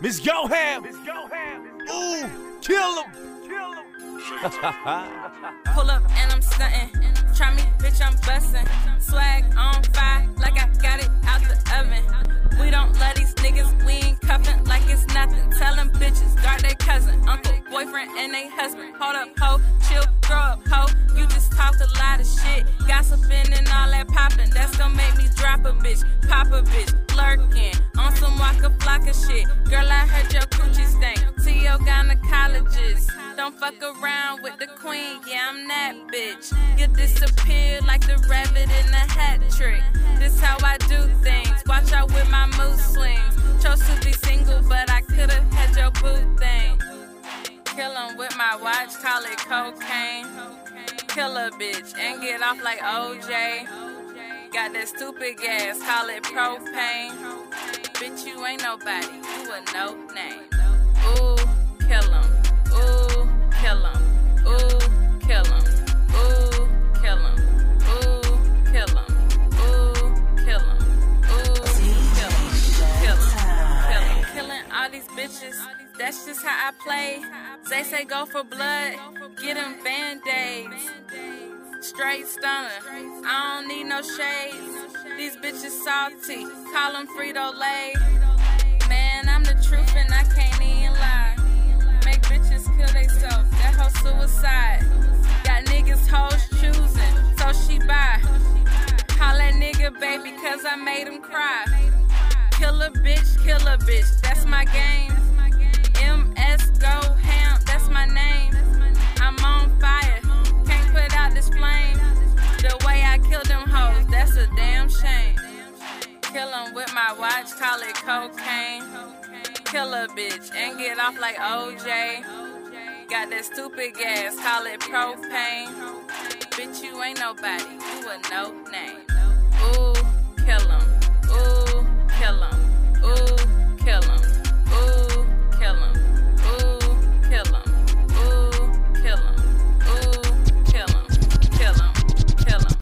Miss Goham. Ooh, kill him. Pull up and I'm stunting. Try me, bitch, I'm busting. Swag on fire, like I got it out the oven. We don't love these niggas, we ain't cuffing like it's nothing. Tell them bitches, guard their cousin, uncle, boyfriend, and they husband. Hold up, ho, chill, grow up, ho. You make me a bitch, lurking. On some waka flocka shit. Girl, I heard your coochie stank. See your gynecologist. Don't fuck around with the queen, yeah, I'm that bitch. You disappear like the rabbit in a hat trick. This how I do things. Watch out with my mood swings. Chose to be single, but I could've had your boo thing. Kill 'em with my watch, call it cocaine. Kill a bitch and get off like OJ. Got that stupid gas, call it propane. Bitch, you ain't nobody, you a no name. Ooh, kill 'em. Ooh, kill 'em. Ooh, kill 'em. Ooh, kill 'em. Ooh, kill 'em. Ooh, kill 'em. Ooh, kill 'em. Kill 'em. Killing all these bitches. That's just how I play. They say go for blood, get 'em band-aids. Straight stunner, I don't need no shades. These bitches salty, call them Frito Lay. Man, I'm the truth and I can't even lie. Make bitches kill themselves, that whole suicide. Got niggas hoes choosing, so she buy. Call that nigga baby, cause I made him cry. Kill a bitch, kill a bitch, that's my game. MS go Kill 'em with my watch, call it cocaine. Kill a bitch and get off like OJ. Got that stupid gas, call it propane. Bitch, you ain't nobody, you a no name.